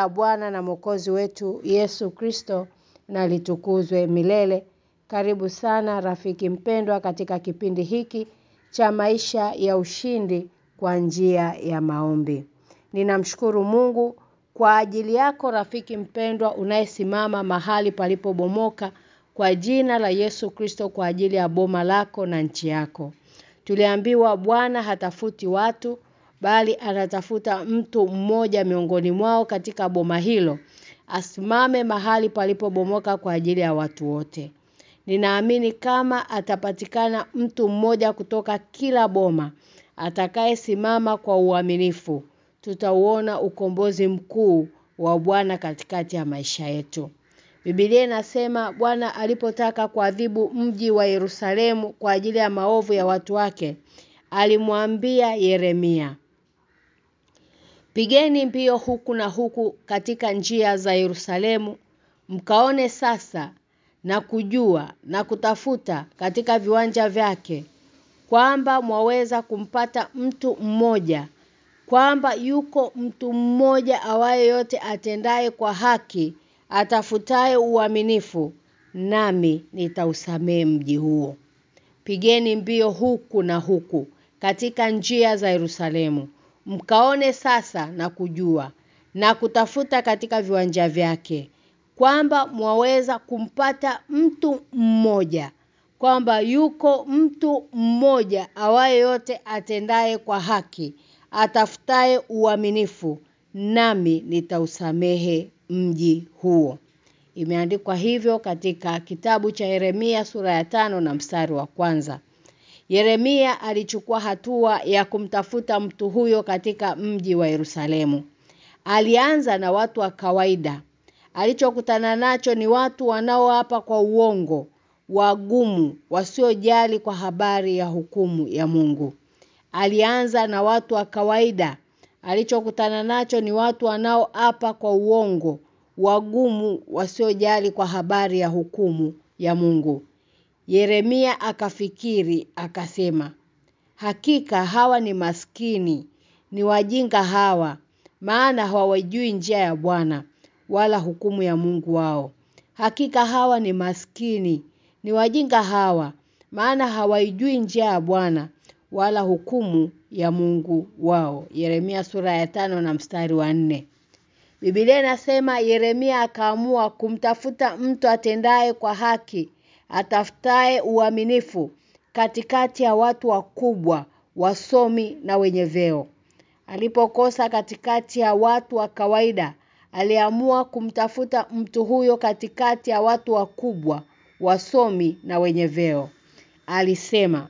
La Bwana na Mwokozi wetu Yesu Kristo na litukuzwe milele. Karibu sana rafiki mpendwa katika kipindi hiki cha maisha ya ushindi kwa njia ya maombi. Ninamshukuru Mungu kwa ajili yako rafiki mpendwa unayesimama mahali palipobomoka kwa jina la Yesu Kristo kwa ajili ya boma lako na nchi yako. Tuliambiwa Bwana hatafuti watu bali anatafuta mtu mmoja miongoni mwao katika boma hilo asimame mahali palipobomoka kwa ajili ya watu wote. Ninaamini kama atapatikana mtu mmoja kutoka kila boma atakaye simama kwa uaminifu tutauona ukombozi mkuu wa Bwana katikati ya maisha yetu. Biblia inasema Bwana alipotaka kuadhibu mji wa Yerusalemu kwa ajili ya maovu ya watu wake alimwambia Yeremia Pigeni mbio huku na huku katika njia za Yerusalemu mkaone sasa na kujua na kutafuta katika viwanja vyake kwamba mwaweza kumpata mtu mmoja kwamba yuko mtu mmoja awaye yote atendaye kwa haki atafutaye uaminifu nami nitausamee mji huo. Pigeni mbio huku na huku katika njia za Yerusalemu mkaone sasa na kujua na kutafuta katika viwanja vyake kwamba mwaweza kumpata mtu mmoja kwamba yuko mtu mmoja awaye yote atendaye kwa haki atafutaye uaminifu nami nitausamehe mji huo. Imeandikwa hivyo katika kitabu cha Yeremia sura ya tano na mstari wa kwanza Yeremia alichukua hatua ya kumtafuta mtu huyo katika mji wa Yerusalemu. Alianza na watu wa kawaida. Alichokutana nacho ni watu wanaoapa kwa uongo, wagumu, wasiojali kwa habari ya hukumu ya Mungu. Alianza na watu wa kawaida. Alichokutana nacho ni watu wanaoapa kwa uongo, wagumu, wasiojali kwa habari ya hukumu ya Mungu. Yeremia akafikiri akasema Hakika hawa ni maskini ni wajinga hawa maana hawajui njia ya Bwana wala hukumu ya Mungu wao. Hakika hawa ni maskini ni wajinga hawa maana hawaijui njia ya Bwana wala hukumu ya Mungu wao. Yeremia sura ya tano na mstari wa nne. Biblia inasema Yeremia akaamua kumtafuta mtu atendaye kwa haki atafutaye uaminifu katikati ya watu wakubwa, wasomi na wenye veo. Alipokosa katikati ya watu wa kawaida, aliamua kumtafuta mtu huyo katikati ya watu wakubwa, wasomi na wenye veo. Alisema,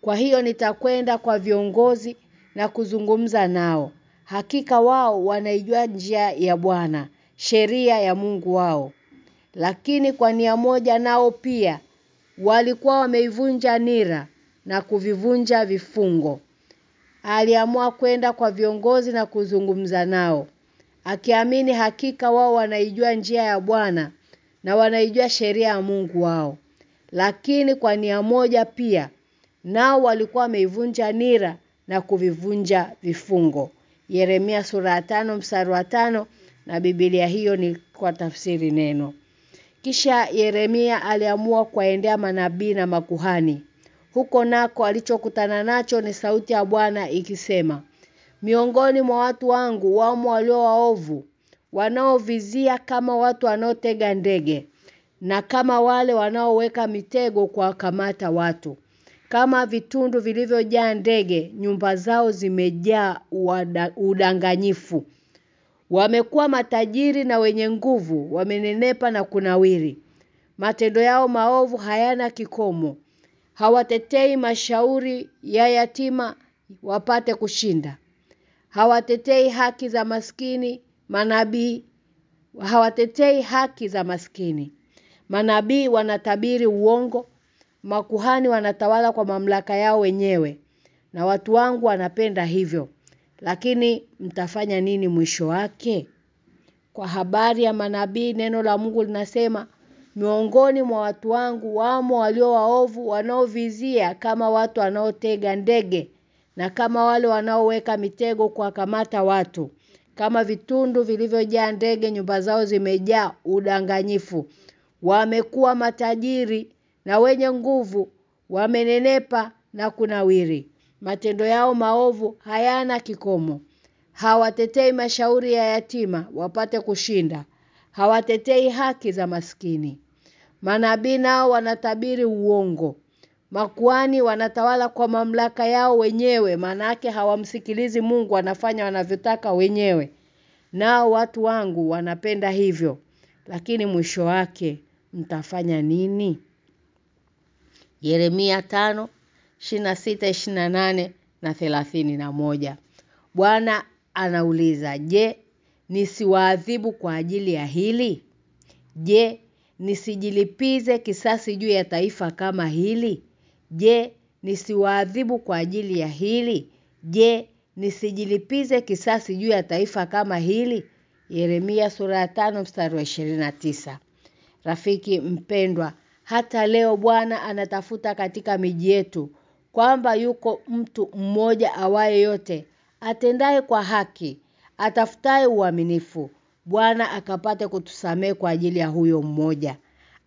"Kwa hiyo nitakwenda kwa viongozi na kuzungumza nao. Hakika wao wanaijua njia ya Bwana, sheria ya Mungu wao." Lakini kwa nia moja nao pia walikuwa wameivunja nira na kuvivunja vifungo. Aliamua kwenda kwa viongozi na kuzungumza nao. Akiamini hakika wao wanaijua njia ya Bwana na wanaijua sheria ya Mungu wao. Lakini kwa nia moja pia nao walikuwa wameivunja nira na kuvivunja vifungo. Yeremia sura ya 5 mstari wa 5 na Biblia hiyo ni kwa tafsiri neno. Kisha Yeremia aliamua kuwaendea manabii na makuhani. Huko nako alichokutana nacho ni sauti ya Bwana ikisema, Miongoni mwa watu wangu wamo walio waovu, wanaovizia kama watu wanaotega ndege na kama wale wanaoweka mitego kwa kamata watu. Kama vitundu vilivyojaa ndege, nyumba zao zimejaa udanganyifu. Wamekuwa matajiri na wenye nguvu, wamenenepa na kunawiri. Matendo yao maovu hayana kikomo. Hawatetei mashauri ya yatima wapate kushinda. Hawatetei haki za maskini, manabii hawatetei haki za maskini. Manabii wanatabiri uongo, makuhani wanatawala kwa mamlaka yao wenyewe na watu wangu wanapenda hivyo. Lakini mtafanya nini mwisho wake? Kwa habari ya manabii neno la Mungu linasema miongoni mwa watu wangu wamo walio waovu wanaovizia kama watu wanaotega ndege na kama wale wanaoweka mitego kwa kamata watu. Kama vitundu vilivyojaa ndege nyumba zao zimejaa udanganyifu. Wamekuwa matajiri na wenye nguvu wamenenepa na kunawiri matendo yao maovu hayana kikomo. Hawatetei mashauri ya yatima wapate kushinda. Hawatetei haki za maskini. Manabii nao wanatabiri uongo. Makuani wanatawala kwa mamlaka yao wenyewe manake hawamsikilizi Mungu wanafanya wanavyotaka wenyewe. Nao watu wangu wanapenda hivyo. Lakini mwisho wake mtafanya nini? Yeremia 5 26 28 na 31 Bwana anauliza je nisiwaadhibu kwa ajili ya hili? Je nisijilipize kisasi juu ya taifa kama hili? Je nisiwaadhibu kwa ajili ya hili? Je nisijilipize kisasi juu ya taifa kama hili? Yeremia sura ya 5 mstari wa 29 Rafiki mpendwa hata leo Bwana anatafuta katika miji yetu kwamba yuko mtu mmoja awaye yote atendaye kwa haki atafutaye uaminifu. Bwana akapate kutusamee kwa ajili ya huyo mmoja.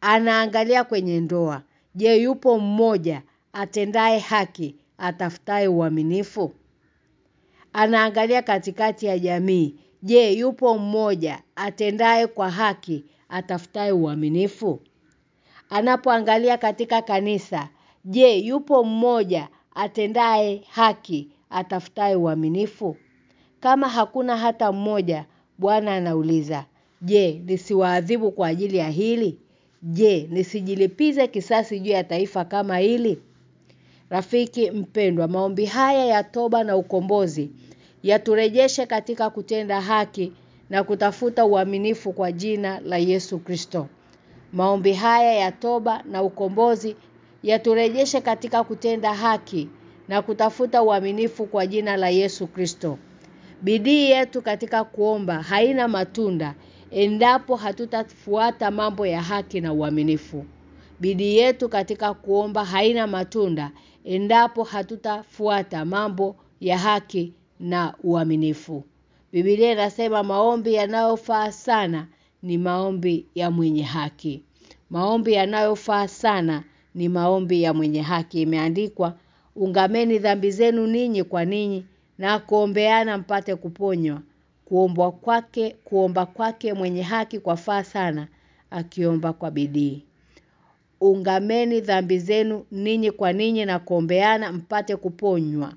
Anaangalia kwenye ndoa. Je yupo mmoja atendaye haki atafutaye uaminifu? Anaangalia katikati ya jamii. Je yupo mmoja atendaye kwa haki atafutaye uaminifu? Anapoangalia katika kanisa je yupo mmoja atendaye haki atafutaye uaminifu? Kama hakuna hata mmoja Bwana anauliza je nisiwaadhibu kwa ajili ya hili? Je nisijilipize kisasi juu ya taifa kama hili? Rafiki mpendwa maombi haya ya toba na ukombozi yaturejeshe katika kutenda haki na kutafuta uaminifu kwa jina la Yesu Kristo. Maombi haya ya toba na ukombozi yaturejeshe katika kutenda haki na kutafuta uaminifu kwa jina la Yesu Kristo. Bidii yetu katika kuomba haina matunda endapo hatutafuata mambo ya haki na uaminifu. Bidii yetu katika kuomba haina matunda endapo hatutafuata mambo ya haki na uaminifu. Biblia inasema maombi yanayofaa sana ni maombi ya mwenye haki. Maombi yanayofaa sana ni maombi ya mwenye haki imeandikwa ungameni dhambi zenu ninyi kwa ninyi na kuombeana mpate kuponywa. Kuombwa kwake, kuomba kwake mwenye haki kwa faa sana akiomba kwa bidii. Ungameni dhambi zenu ninyi kwa ninyi na kuombeana mpate kuponywa.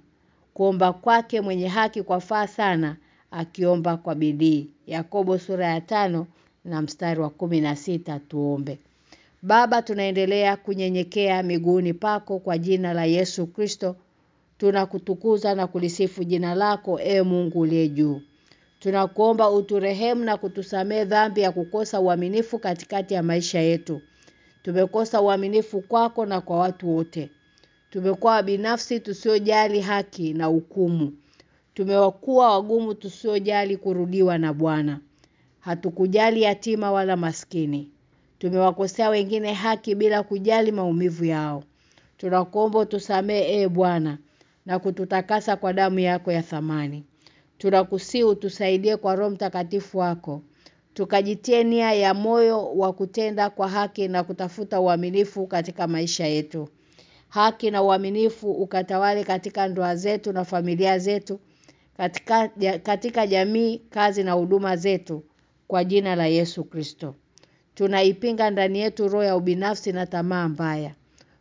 Kuomba kwake mwenye haki kwa faa sana akiomba kwa bidii. Yakobo sura ya tano na mstari wa kumi na sita tuombe. Baba tunaendelea kunyenyekea miguuni pako kwa jina la Yesu Kristo. Tunakutukuza na kulisifu jina lako e Mungu uliye juu. Tunakuomba uturehemu na kutusamee dhambi ya kukosa uaminifu katikati ya maisha yetu. Tumekosa uaminifu kwako na kwa watu wote. Tumekuwa binafsi tusiojali haki na hukumu. Tumewakuwa wagumu tusiojali kurudiwa na Bwana. Hatukujali yatima wala maskini. Tumewakosea wengine haki bila kujali maumivu yao. Tunakuomba tusamee e Bwana na kututakasa kwa damu yako ya thamani. Tunakusii utusaidie kwa Roho Mtakatifu wako. Tukajitie nia ya moyo wa kutenda kwa haki na kutafuta uaminifu katika maisha yetu. Haki na uaminifu ukatawale katika ndoa zetu na familia zetu, katika katika jamii, kazi na huduma zetu kwa jina la Yesu Kristo. Tunaipinga ndani yetu roho ya ubinafsi na tamaa mbaya.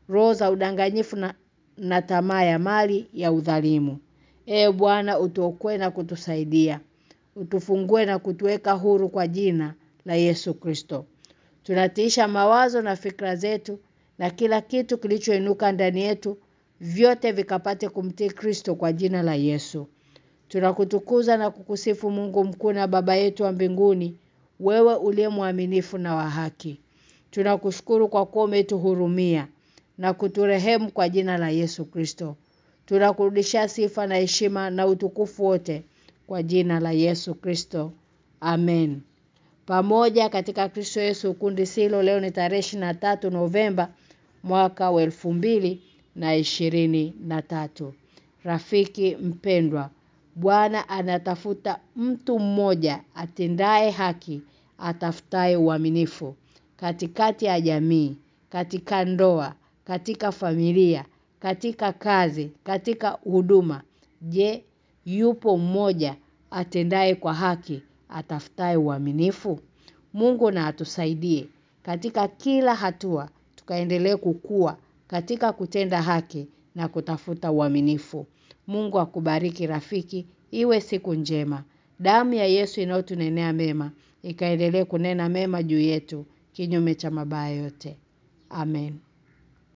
Roho za udanganyifu na, na tamaa ya mali ya udhalimu. Ee Bwana utuokoe na kutusaidia. Utufungue na kutuweka huru kwa jina la Yesu Kristo. Tunatiisha mawazo na fikra zetu na kila kitu kilichoinuka ndani yetu vyote vikapate kumtii Kristo kwa jina la Yesu. Tunakutukuza na kukusifu Mungu mkuu na baba yetu wa mbinguni, wewe uliye mwaminifu na wa haki. Tunakushukuru kwa kuwa umetuhurumia na kuturehemu kwa jina la Yesu Kristo. Tunakurudishia sifa na heshima na utukufu wote kwa jina la Yesu Kristo. Amen. Pamoja katika Kristo Yesu kundi silo leo ni tarehe tatu Novemba mwaka wa na ishirini na tatu. Rafiki mpendwa, Bwana anatafuta mtu mmoja atendaye haki, atafutaye uaminifu katikati ya jamii, katika ndoa, katika familia, katika kazi, katika huduma. Je, yupo mmoja atendaye kwa haki, atafutaye uaminifu? Mungu na atusaidie katika kila hatua tukaendelee kukua katika kutenda haki na kutafuta uaminifu. Mungu akubariki rafiki, iwe siku njema. Damu ya Yesu inayotunenea mema, ikaendelee kunena mema juu yetu kinyume cha mabaya yote. Amen.